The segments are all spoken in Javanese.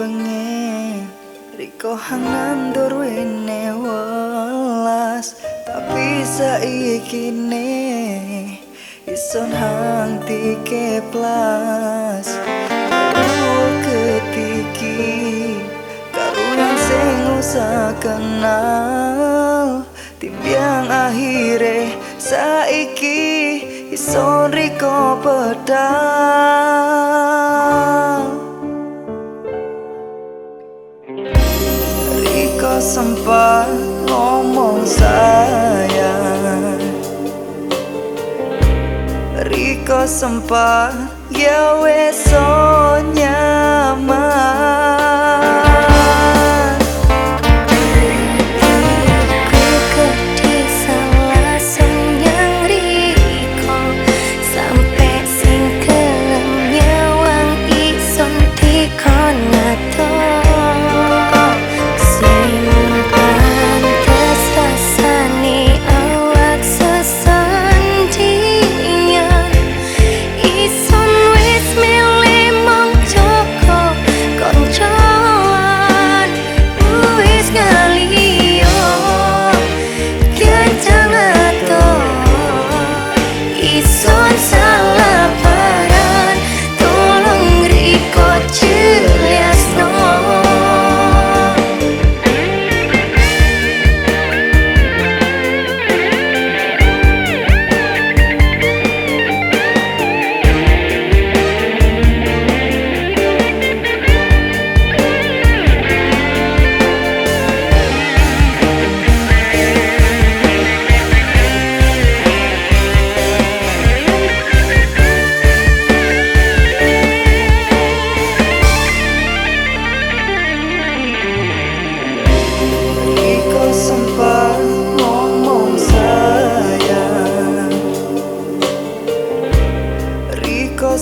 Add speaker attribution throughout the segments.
Speaker 1: pengen Riko hangan durwene welas Tapi saiki ne Ison hang Karu ketiki Karu yang sing usah kenal. Timbiang akhire saiki Ison Riko pedang sempat ngomong sayang. Riko sempat ya wesonya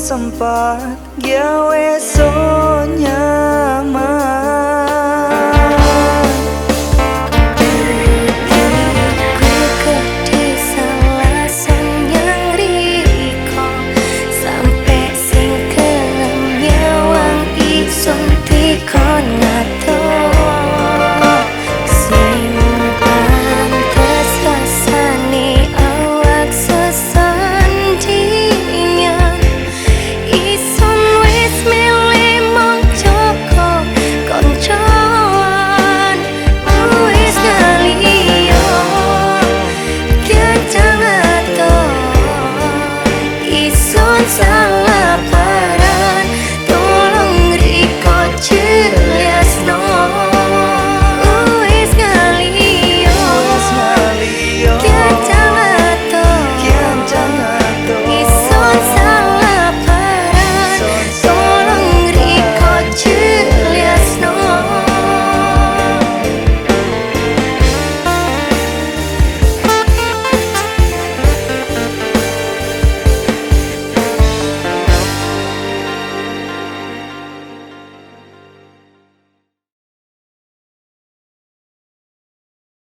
Speaker 1: sempat gawe so soon, soon.